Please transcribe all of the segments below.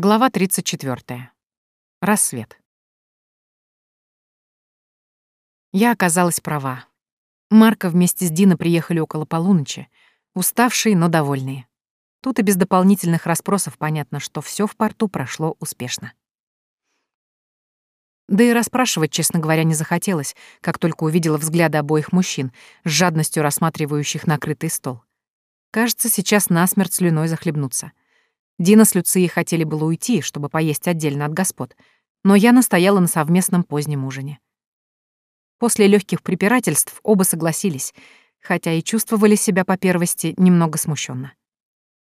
Глава 34. Рассвет. Я оказалась права. Марка вместе с Дина приехали около полуночи, уставшие, но довольные. Тут и без дополнительных расспросов понятно, что все в порту прошло успешно. Да и расспрашивать, честно говоря, не захотелось, как только увидела взгляды обоих мужчин, с жадностью рассматривающих накрытый стол. Кажется, сейчас насмерть слюной захлебнуться — Дина с Люцией хотели было уйти, чтобы поесть отдельно от господ, но я настояла на совместном позднем ужине. После легких препирательств оба согласились, хотя и чувствовали себя по первости немного смущенно.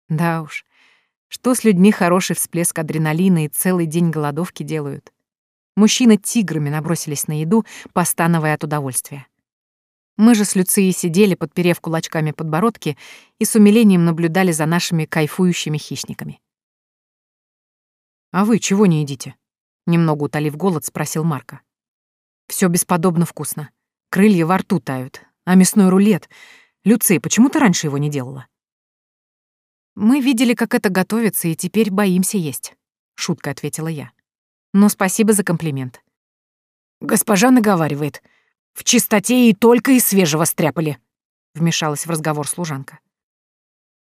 Да уж, что с людьми хороший всплеск адреналина и целый день голодовки делают? Мужчины тиграми набросились на еду, постановая от удовольствия. Мы же с Люцией сидели, подперев кулачками подбородки, и с умилением наблюдали за нашими кайфующими хищниками. «А вы чего не едите?» Немного утолив голод, спросил Марка. Все бесподобно вкусно. Крылья во рту тают. А мясной рулет... Люция, почему ты раньше его не делала?» «Мы видели, как это готовится, и теперь боимся есть», — шуткой ответила я. «Но спасибо за комплимент». «Госпожа наговаривает. В чистоте и только из свежего стряпали», — вмешалась в разговор служанка.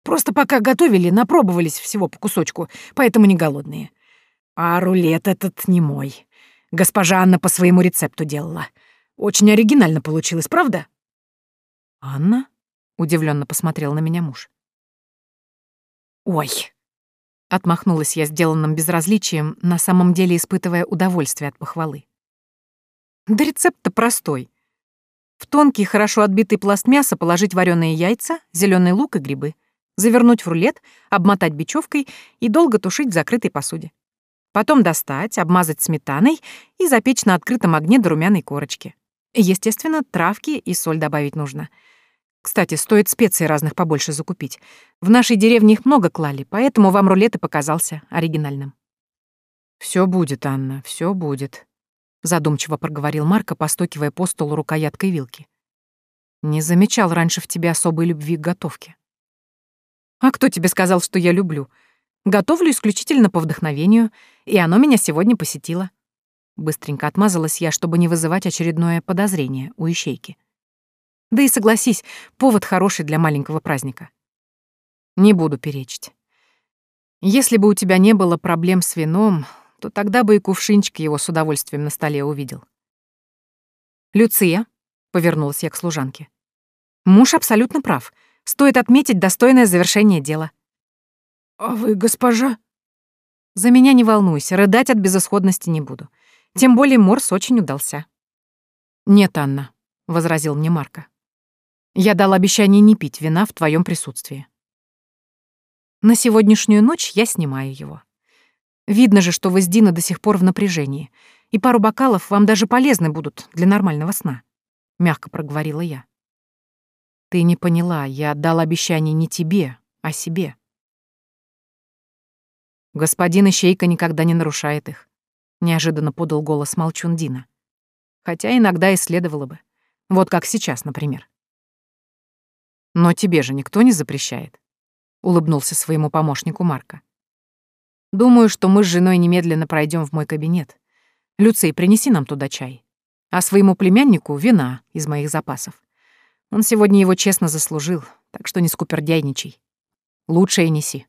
«Просто пока готовили, напробовались всего по кусочку, поэтому не голодные. А рулет этот не мой. Госпожа Анна по своему рецепту делала. Очень оригинально получилось, правда? Анна? Удивленно посмотрел на меня муж. Ой. Отмахнулась я сделанным безразличием, на самом деле испытывая удовольствие от похвалы. Да рецепт-то простой. В тонкий, хорошо отбитый пласт мяса положить вареные яйца, зеленый лук и грибы, завернуть в рулет, обмотать бечевкой и долго тушить в закрытой посуде. Потом достать, обмазать сметаной и запечь на открытом огне до румяной корочки. Естественно, травки и соль добавить нужно. Кстати, стоит специй разных побольше закупить. В нашей деревне их много клали, поэтому вам рулет и показался оригинальным. Все будет, Анна, все будет», — задумчиво проговорил Марко, постукивая по столу рукояткой вилки. «Не замечал раньше в тебе особой любви к готовке». «А кто тебе сказал, что я люблю?» Готовлю исключительно по вдохновению, и оно меня сегодня посетило. Быстренько отмазалась я, чтобы не вызывать очередное подозрение у ищейки. Да и согласись, повод хороший для маленького праздника. Не буду перечить. Если бы у тебя не было проблем с вином, то тогда бы и кувшинчик его с удовольствием на столе увидел. «Люция», — повернулась я к служанке, — «муж абсолютно прав. Стоит отметить достойное завершение дела. «А вы госпожа?» «За меня не волнуйся, рыдать от безысходности не буду. Тем более Морс очень удался». «Нет, Анна», — возразил мне Марко. «Я дал обещание не пить вина в твоем присутствии». На сегодняшнюю ночь я снимаю его. Видно же, что вы с Дина до сих пор в напряжении, и пару бокалов вам даже полезны будут для нормального сна», — мягко проговорила я. «Ты не поняла, я дал обещание не тебе, а себе». Господин Ищейка никогда не нарушает их. Неожиданно подал голос Молчун Дина. Хотя иногда и следовало бы. Вот как сейчас, например. Но тебе же никто не запрещает. Улыбнулся своему помощнику Марка. Думаю, что мы с женой немедленно пройдем в мой кабинет. Люций, принеси нам туда чай. А своему племяннику вина из моих запасов. Он сегодня его честно заслужил, так что не скупердяйничай. Лучшее неси.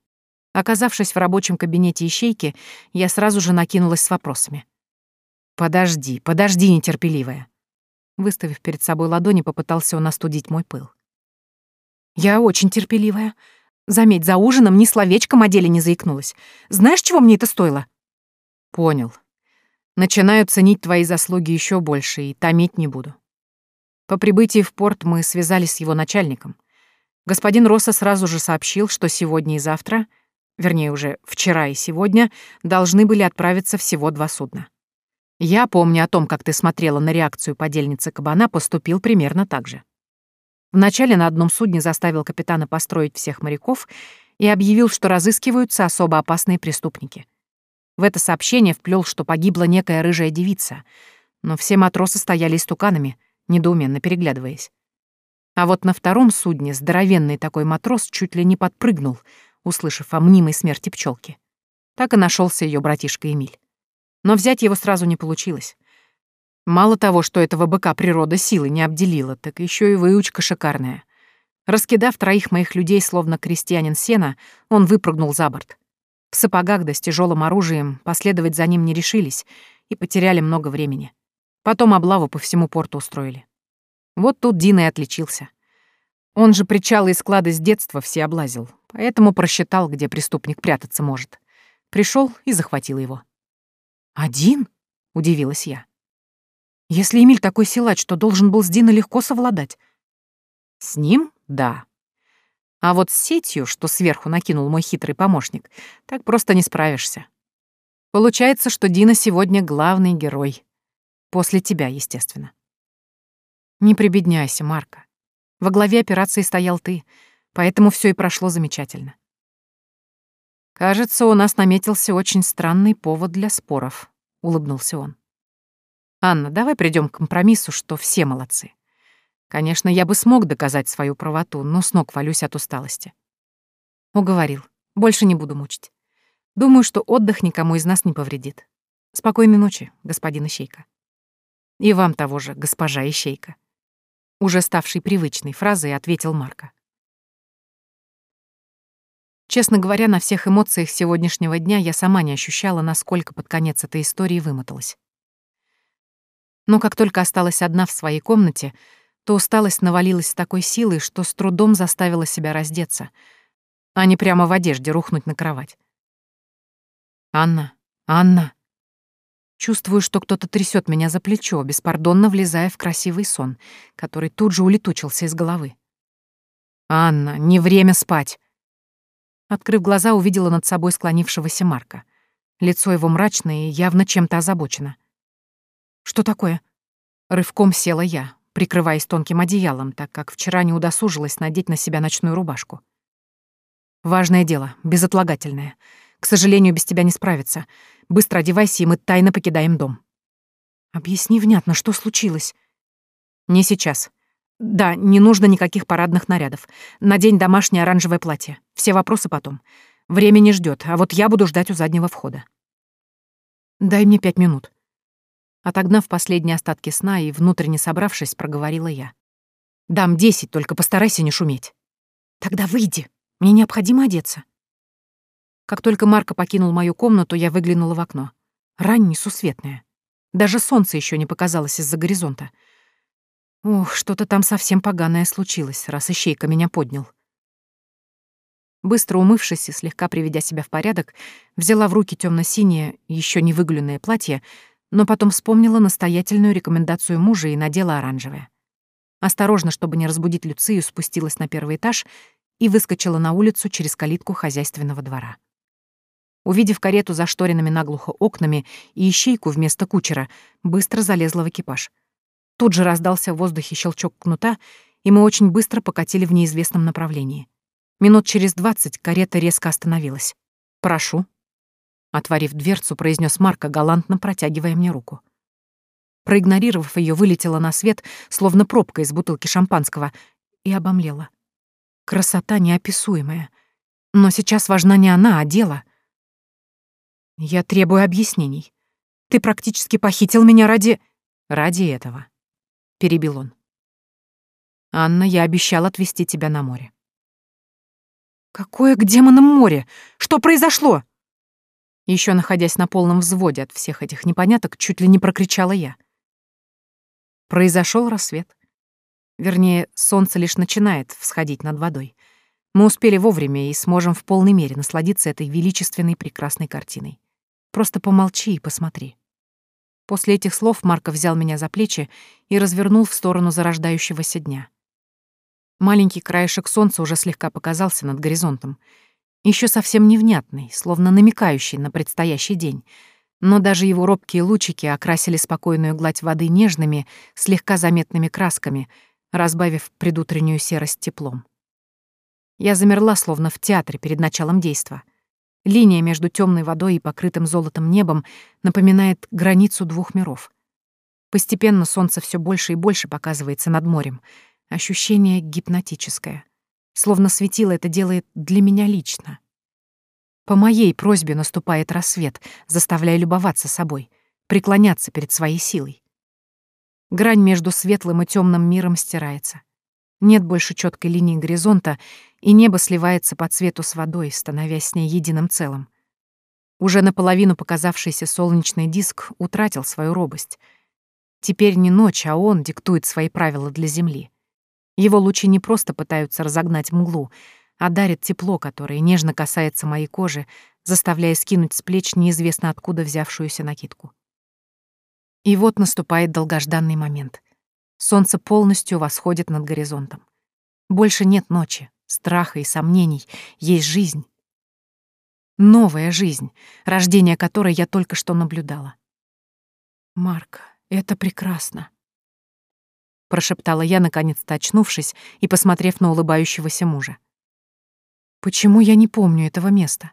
Оказавшись в рабочем кабинете ищейки, я сразу же накинулась с вопросами. «Подожди, подожди, нетерпеливая!» Выставив перед собой ладони, попытался он остудить мой пыл. «Я очень терпеливая. Заметь, за ужином ни словечком о деле не заикнулась. Знаешь, чего мне это стоило?» «Понял. Начинаю ценить твои заслуги еще больше и томить не буду. По прибытии в порт мы связались с его начальником. Господин Росса сразу же сообщил, что сегодня и завтра вернее уже вчера и сегодня, должны были отправиться всего два судна. Я, помню о том, как ты смотрела на реакцию подельницы кабана, поступил примерно так же. Вначале на одном судне заставил капитана построить всех моряков и объявил, что разыскиваются особо опасные преступники. В это сообщение вплел, что погибла некая рыжая девица, но все матросы стояли истуканами, недоуменно переглядываясь. А вот на втором судне здоровенный такой матрос чуть ли не подпрыгнул — услышав о мнимой смерти пчелки. Так и нашелся ее братишка Эмиль. Но взять его сразу не получилось. Мало того, что этого быка природа силы не обделила, так еще и выучка шикарная. Раскидав троих моих людей, словно крестьянин сена, он выпрыгнул за борт. В сапогах да с тяжелым оружием последовать за ним не решились и потеряли много времени. Потом облаву по всему порту устроили. Вот тут Дина и отличился. Он же причалы и склады с детства все облазил, поэтому просчитал, где преступник прятаться может. Пришел и захватил его. «Один?» — удивилась я. «Если Эмиль такой силач, что должен был с Диной легко совладать». «С ним? Да. А вот с сетью, что сверху накинул мой хитрый помощник, так просто не справишься. Получается, что Дина сегодня главный герой. После тебя, естественно. Не прибедняйся, Марка. Во главе операции стоял ты, поэтому все и прошло замечательно. Кажется, у нас наметился очень странный повод для споров, улыбнулся он. Анна, давай придем к компромиссу, что все молодцы. Конечно, я бы смог доказать свою правоту, но с ног валюсь от усталости. Уговорил. Больше не буду мучить. Думаю, что отдых никому из нас не повредит. Спокойной ночи, господин Ищейка. И вам того же, госпожа Ищейка. Уже ставшей привычной фразой ответил Марко. Честно говоря, на всех эмоциях сегодняшнего дня я сама не ощущала, насколько под конец этой истории вымоталась. Но как только осталась одна в своей комнате, то усталость навалилась с такой силой, что с трудом заставила себя раздеться, а не прямо в одежде рухнуть на кровать. «Анна! Анна!» Чувствую, что кто-то трясет меня за плечо, беспардонно влезая в красивый сон, который тут же улетучился из головы. «Анна, не время спать!» Открыв глаза, увидела над собой склонившегося Марка. Лицо его мрачное и явно чем-то озабочено. «Что такое?» Рывком села я, прикрываясь тонким одеялом, так как вчера не удосужилась надеть на себя ночную рубашку. «Важное дело, безотлагательное. К сожалению, без тебя не справиться. Быстро одевайся, и мы тайно покидаем дом». «Объясни внятно, что случилось?» «Не сейчас. Да, не нужно никаких парадных нарядов. Надень домашнее оранжевое платье. Все вопросы потом. Время не ждет, а вот я буду ждать у заднего входа». «Дай мне пять минут», Отогнав последние остатки сна и внутренне собравшись, проговорила я. «Дам десять, только постарайся не шуметь». «Тогда выйди. Мне необходимо одеться». Как только Марко покинул мою комнату, я выглянула в окно. Рань несусветная. Даже солнце еще не показалось из-за горизонта. Ох, что-то там совсем поганое случилось, раз ищейка меня поднял. Быстро умывшись и слегка приведя себя в порядок, взяла в руки темно синее еще не выглюнное платье, но потом вспомнила настоятельную рекомендацию мужа и надела оранжевое. Осторожно, чтобы не разбудить Люцию, спустилась на первый этаж и выскочила на улицу через калитку хозяйственного двора. Увидев карету за шторенными наглухо окнами и ищейку вместо кучера, быстро залезла в экипаж. Тут же раздался в воздухе щелчок кнута, и мы очень быстро покатили в неизвестном направлении. Минут через двадцать карета резко остановилась. «Прошу», Отворив дверцу, произнес Марко, галантно протягивая мне руку. Проигнорировав ее, вылетела на свет, словно пробка из бутылки шампанского, и обомлела. Красота неописуемая. Но сейчас важна не она, а дело. Я требую объяснений. Ты практически похитил меня ради... Ради этого. Перебил он. Анна, я обещал отвезти тебя на море. Какое к демонам море? Что произошло? Еще находясь на полном взводе от всех этих непоняток, чуть ли не прокричала я. Произошел рассвет. Вернее, солнце лишь начинает всходить над водой. Мы успели вовремя и сможем в полной мере насладиться этой величественной прекрасной картиной. Просто помолчи и посмотри. После этих слов Марко взял меня за плечи и развернул в сторону зарождающегося дня. Маленький краешек солнца уже слегка показался над горизонтом — еще совсем невнятный, словно намекающий на предстоящий день. Но даже его робкие лучики окрасили спокойную гладь воды нежными, слегка заметными красками, разбавив предутреннюю серость теплом. Я замерла, словно в театре перед началом действа. Линия между темной водой и покрытым золотом небом напоминает границу двух миров. Постепенно солнце все больше и больше показывается над морем. Ощущение гипнотическое словно светило это делает для меня лично. По моей просьбе наступает рассвет, заставляя любоваться собой, преклоняться перед своей силой. Грань между светлым и темным миром стирается. Нет больше четкой линии горизонта, и небо сливается по цвету с водой, становясь с ней единым целым. Уже наполовину показавшийся солнечный диск утратил свою робость. Теперь не ночь, а он диктует свои правила для Земли. Его лучи не просто пытаются разогнать мглу, а дарят тепло, которое нежно касается моей кожи, заставляя скинуть с плеч неизвестно откуда взявшуюся накидку. И вот наступает долгожданный момент. Солнце полностью восходит над горизонтом. Больше нет ночи, страха и сомнений, есть жизнь. Новая жизнь, рождение которой я только что наблюдала. «Марк, это прекрасно», — прошептала я, наконец-то очнувшись и посмотрев на улыбающегося мужа. «Почему я не помню этого места?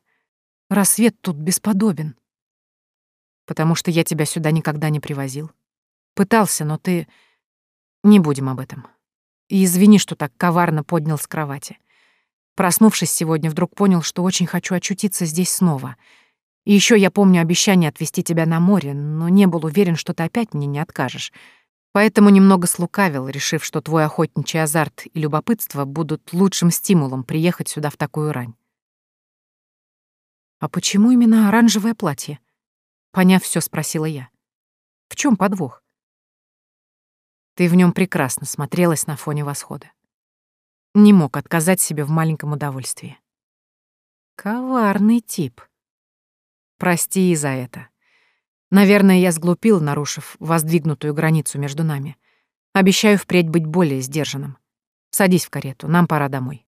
Рассвет тут бесподобен». «Потому что я тебя сюда никогда не привозил. Пытался, но ты не будем об этом. И извини, что так коварно поднял с кровати. Проснувшись сегодня, вдруг понял, что очень хочу очутиться здесь снова. И еще я помню обещание отвезти тебя на море, но не был уверен, что ты опять мне не откажешь. Поэтому немного слукавил, решив, что твой охотничий азарт и любопытство будут лучшим стимулом приехать сюда в такую рань. «А почему именно оранжевое платье?» Поняв все, спросила я. «В чем подвох?» Ты в нем прекрасно смотрелась на фоне восхода. Не мог отказать себе в маленьком удовольствии. Коварный тип. Прости и за это. Наверное, я сглупил, нарушив воздвигнутую границу между нами. Обещаю впредь быть более сдержанным. Садись в карету, нам пора домой.